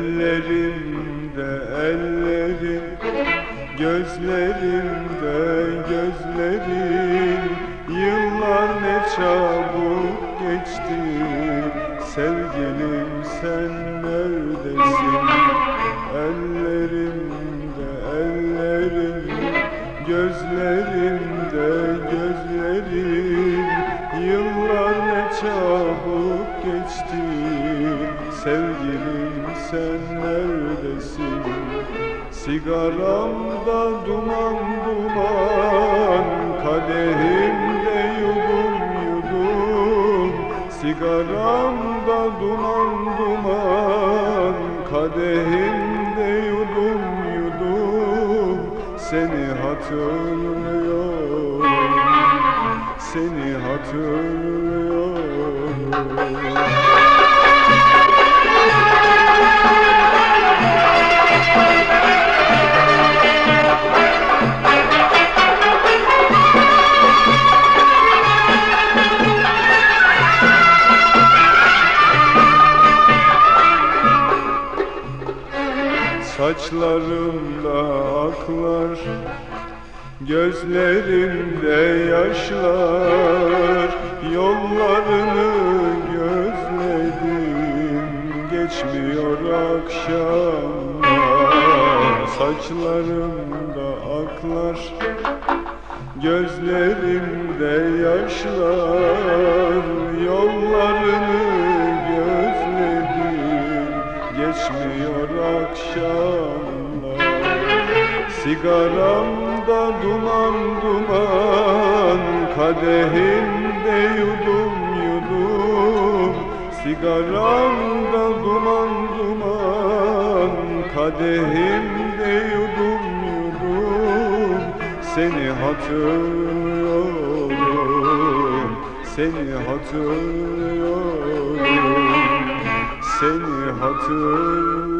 ellerimde ellerim Gözlerimde gözlerim. Yıllar ne çabuk geçti Sevgilim sen neredesin? Ellerimde ellerim Gözlerimde gözlerim. Yıllar ne çabuk neredesin Sigaramda duman duman Kadehimde yudum yudum. Sigaramda duman duman Kadehimde yudum yudum. Seni hatırlıyorum Seni hatırlıyorum Saçlarımda aklar Gözlerimde yaşlar. Yollarını gözledim Geçmiyor akşamlar. Saçlarımda aklar Gözlerimde yaşlar. Yollarını gözledim Geçmiyor akşamlar. Sigaramda duman duman Kadehimde yudum yudum. Sigaramda duman duman Kadehimde yudum yudum. Seni hatırlıyorum Seni hatırlıyorum. Seni hatırlıyorum